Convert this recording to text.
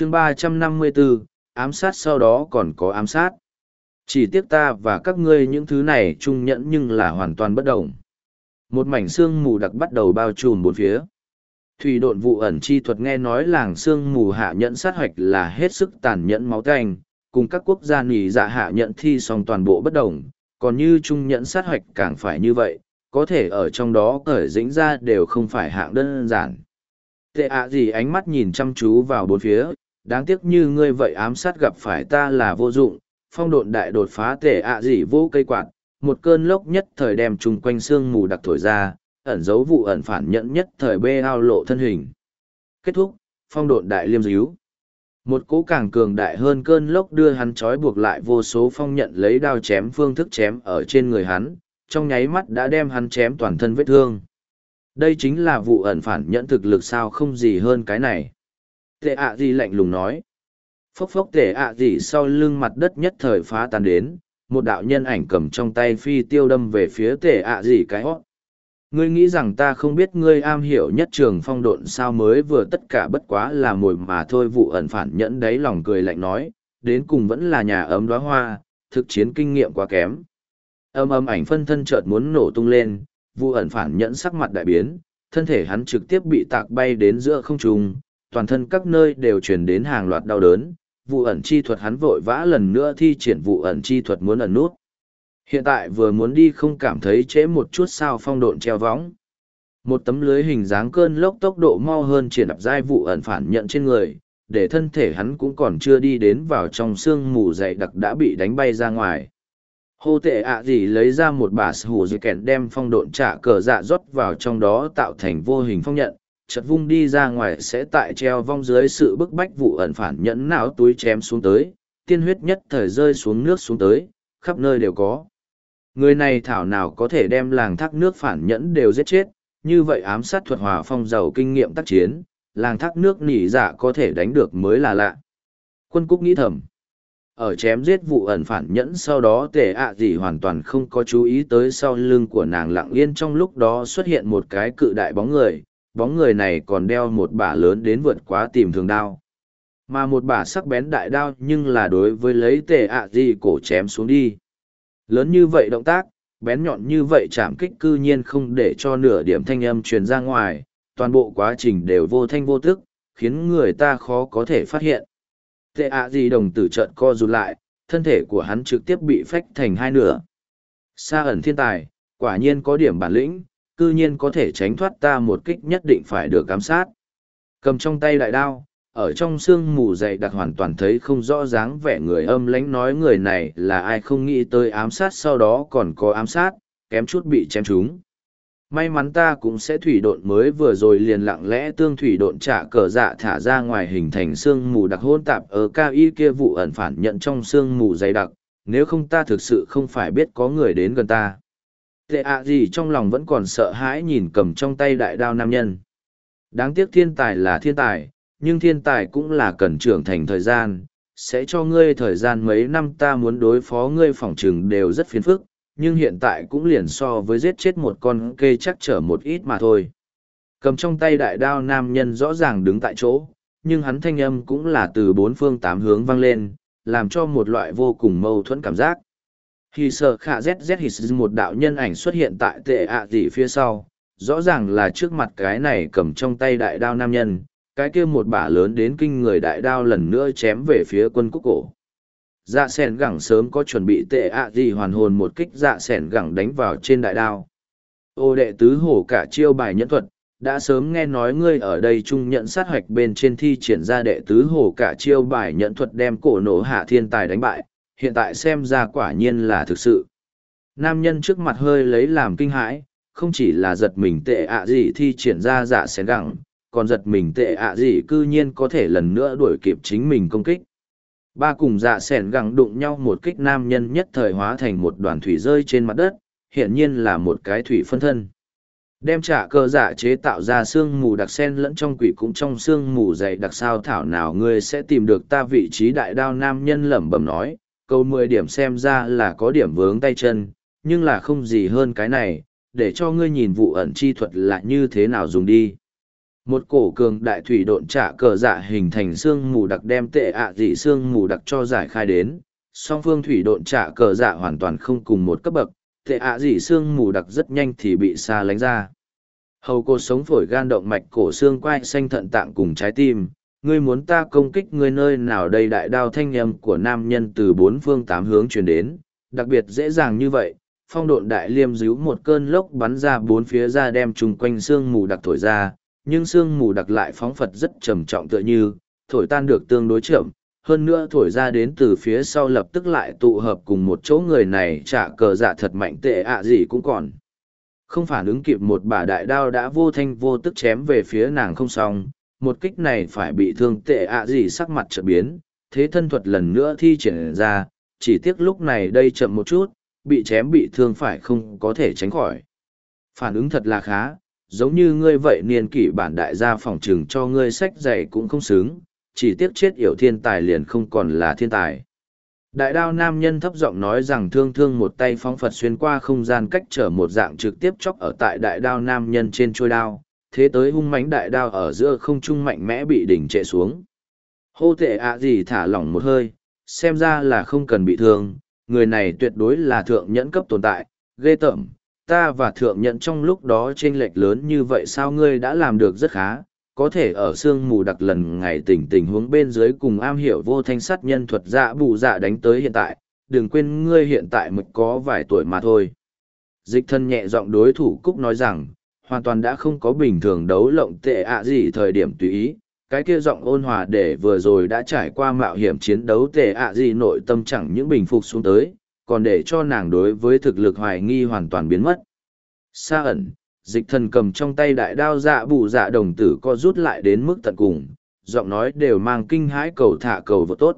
chương ba trăm năm mươi bốn ám sát sau đó còn có ám sát. Chỉ tiếc ta và các ngươi những thứ này trung nhẫn nhưng là hoàn toàn bất đồng một mảnh xương mù đặc bắt đầu bao trùm bốn phía. Thủy độn vụ ẩn chi thuật nghe nói làng xương mù hạ nhẫn sát hoạch là hết sức tàn nhẫn máu canh cùng các quốc gia nỉ dạ hạ nhẫn thi xong toàn bộ bất đồng còn như trung nhẫn sát hoạch càng phải như vậy, có thể ở trong đó cởi dĩnh ra đều không phải hạng đơn giản. Tệ ạ gì ánh mắt nhìn chăm chú vào bốn phía đáng tiếc như ngươi vậy ám sát gặp phải ta là vô dụng, phong độn đại đột phá tể ạ gì vô cây quạt, một cơn lốc nhất thời đem chung quanh sương mù đặc thổi ra, ẩn dấu vụ ẩn phản nhẫn nhất thời bê ao lộ thân hình. Kết thúc, phong độn đại liêm díu. Một cỗ càng cường đại hơn cơn lốc đưa hắn trói buộc lại vô số phong nhận lấy đao chém phương thức chém ở trên người hắn, trong nháy mắt đã đem hắn chém toàn thân vết thương. Đây chính là vụ ẩn phản nhẫn thực lực sao không gì hơn cái này tệ ạ gì lạnh lùng nói. Phốc phốc tệ ạ gì sau lưng mặt đất nhất thời phá tan đến, một đạo nhân ảnh cầm trong tay phi tiêu đâm về phía tệ ạ gì cái hót. Ngươi nghĩ rằng ta không biết ngươi am hiểu nhất trường phong độn sao mới vừa tất cả bất quá là mồi mà thôi vụ ẩn phản nhẫn đấy lòng cười lạnh nói, đến cùng vẫn là nhà ấm đóa hoa, thực chiến kinh nghiệm quá kém. Âm âm ảnh phân thân chợt muốn nổ tung lên, vụ ẩn phản nhẫn sắc mặt đại biến, thân thể hắn trực tiếp bị tạc bay đến giữa không trung toàn thân các nơi đều truyền đến hàng loạt đau đớn vụ ẩn chi thuật hắn vội vã lần nữa thi triển vụ ẩn chi thuật muốn ẩn nút Hiện tại vừa muốn đi không cảm thấy trễ một chút sao phong độn treo võng. Một tấm lưới hình dáng cơn lốc tốc độ mau hơn triển đập giai vụ ẩn phản nhận trên người, để thân thể hắn cũng còn chưa đi đến vào trong sương mù dày đặc đã bị đánh bay ra ngoài. Hô tệ ạ gì lấy ra một bả hủ dây kẹn đem phong độn trả cờ dạ rót vào trong đó tạo thành vô hình phong nhận, chật vung đi ra ngoài sẽ tại treo vong dưới sự bức bách vụ ẩn phản nhẫn não túi chém xuống tới, tiên huyết nhất thời rơi xuống nước xuống tới, khắp nơi đều có. Người này thảo nào có thể đem làng thác nước phản nhẫn đều giết chết, như vậy ám sát thuật hòa phong giàu kinh nghiệm tác chiến, làng thác nước nỉ dạ có thể đánh được mới là lạ. Quân Cúc nghĩ thầm. Ở chém giết vụ ẩn phản nhẫn sau đó tề ạ gì hoàn toàn không có chú ý tới sau lưng của nàng lặng yên trong lúc đó xuất hiện một cái cự đại bóng người, bóng người này còn đeo một bả lớn đến vượt quá tìm thường đao. Mà một bả sắc bén đại đao nhưng là đối với lấy tề ạ gì cổ chém xuống đi. Lớn như vậy động tác, bén nhọn như vậy chạm kích cư nhiên không để cho nửa điểm thanh âm truyền ra ngoài, toàn bộ quá trình đều vô thanh vô tức, khiến người ta khó có thể phát hiện. Tệ ạ gì đồng tử trợn co rụt lại, thân thể của hắn trực tiếp bị phách thành hai nửa. Sa ẩn thiên tài, quả nhiên có điểm bản lĩnh, cư nhiên có thể tránh thoát ta một kích nhất định phải được giám sát. Cầm trong tay đại đao, ở trong sương mù dày đặc hoàn toàn thấy không rõ dáng vẻ người âm lãnh nói người này là ai không nghĩ tới ám sát sau đó còn có ám sát, kém chút bị chém trúng. May mắn ta cũng sẽ thủy độn mới vừa rồi liền lặng lẽ tương thủy độn trả cờ dạ thả ra ngoài hình thành sương mù đặc hôn tạp ở cao y kia vụ ẩn phản nhận trong sương mù dày đặc, nếu không ta thực sự không phải biết có người đến gần ta. Tệ ạ gì trong lòng vẫn còn sợ hãi nhìn cầm trong tay đại đao nam nhân. Đáng tiếc thiên tài là thiên tài, nhưng thiên tài cũng là cần trưởng thành thời gian, sẽ cho ngươi thời gian mấy năm ta muốn đối phó ngươi phỏng trừng đều rất phiền phức, nhưng hiện tại cũng liền so với giết chết một con kê chắc trở một ít mà thôi. Cầm trong tay đại đao nam nhân rõ ràng đứng tại chỗ, nhưng hắn thanh âm cũng là từ bốn phương tám hướng vang lên, làm cho một loại vô cùng mâu thuẫn cảm giác. Khi sợ khả ZZ hì một đạo nhân ảnh xuất hiện tại tệ ạ gì phía sau, rõ ràng là trước mặt cái này cầm trong tay đại đao nam nhân, cái kia một bả lớn đến kinh người đại đao lần nữa chém về phía quân quốc cổ. Dạ sẻn gẳng sớm có chuẩn bị tệ ạ gì hoàn hồn một kích dạ sẻn gẳng đánh vào trên đại đao. Ô đệ tứ hổ cả chiêu bài nhẫn thuật, đã sớm nghe nói ngươi ở đây chung nhận sát hoạch bên trên thi triển ra đệ tứ hổ cả chiêu bài nhẫn thuật đem cổ nổ hạ thiên tài đánh bại, hiện tại xem ra quả nhiên là thực sự. Nam nhân trước mặt hơi lấy làm kinh hãi, không chỉ là giật mình tệ ạ gì thi triển ra dạ sẻn gẳng, còn giật mình tệ ạ gì cư nhiên có thể lần nữa đuổi kịp chính mình công kích. Ba cùng dạ sẻn gẳng đụng nhau một kích nam nhân nhất thời hóa thành một đoàn thủy rơi trên mặt đất, hiện nhiên là một cái thủy phân thân. Đem trả cơ dạ chế tạo ra xương mù đặc sen lẫn trong quỷ cũng trong xương mù dày đặc sao thảo nào ngươi sẽ tìm được ta vị trí đại đao nam nhân lẩm bẩm nói, câu mười điểm xem ra là có điểm vướng tay chân, nhưng là không gì hơn cái này, để cho ngươi nhìn vụ ẩn chi thuật là như thế nào dùng đi. một cổ cường đại thủy độn trả cờ dạ hình thành xương mù đặc đem tệ ạ dị xương mù đặc cho giải khai đến song phương thủy độn trả cờ dạ hoàn toàn không cùng một cấp bậc tệ ạ dị xương mù đặc rất nhanh thì bị xa lánh ra hầu cột sống phổi gan động mạch cổ xương quai xanh thận tạng cùng trái tim ngươi muốn ta công kích ngươi nơi nào đây? Đại đao thanh nhầm của nam nhân từ bốn phương tám hướng truyền đến đặc biệt dễ dàng như vậy. Phong độn đại liêm díu một cơn lốc bắn ra bốn phía ra đem chung quanh xương mù đặc thổi ra nhưng sương mù đặc lại phóng phật rất trầm trọng tựa như, thổi tan được tương đối chậm, hơn nữa thổi ra đến từ phía sau lập tức lại tụ hợp cùng một chỗ người này trả cờ dạ thật mạnh tệ ạ gì cũng còn. Không phản ứng kịp một bả đại đao đã vô thanh vô tức chém về phía nàng không xong, một kích này phải bị thương tệ ạ gì sắc mặt trợ biến, thế thân thuật lần nữa thi triển ra, chỉ tiếc lúc này đây chậm một chút, bị chém bị thương phải không có thể tránh khỏi. Phản ứng thật là khá, giống như ngươi vậy niên kỷ bản đại gia phòng trừng cho ngươi sách dạy cũng không xứng, chỉ tiếc chết yểu thiên tài liền không còn là thiên tài. Đại đao nam nhân thấp giọng nói rằng thương thương một tay phóng Phật xuyên qua không gian cách trở một dạng trực tiếp chóc ở tại đại đao nam nhân trên trôi đao, thế tới hung mãnh đại đao ở giữa không trung mạnh mẽ bị đỉnh trệ xuống. Hô tệ ạ gì thả lỏng một hơi, xem ra là không cần bị thương, người này tuyệt đối là thượng nhẫn cấp tồn tại, ghê tởm, ta và thượng nhận trong lúc đó chênh lệch lớn như vậy sao ngươi đã làm được rất khá có thể ở sương mù đặc lần ngày tỉnh tình huống bên dưới cùng am hiểu vô thanh sát nhân thuật dạ bù dạ đánh tới hiện tại đừng quên ngươi hiện tại mới có vài tuổi mà thôi dịch thân nhẹ giọng đối thủ cúc nói rằng hoàn toàn đã không có bình thường đấu lộng tệ ạ gì thời điểm tùy ý cái kia giọng ôn hòa để vừa rồi đã trải qua mạo hiểm chiến đấu tệ ạ gì nội tâm chẳng những bình phục xuống tới còn để cho nàng đối với thực lực hoài nghi hoàn toàn biến mất. Sa ẩn, dịch thần cầm trong tay đại đao dạ bụ dạ đồng tử co rút lại đến mức tận cùng, giọng nói đều mang kinh hãi cầu thả cầu vợ tốt.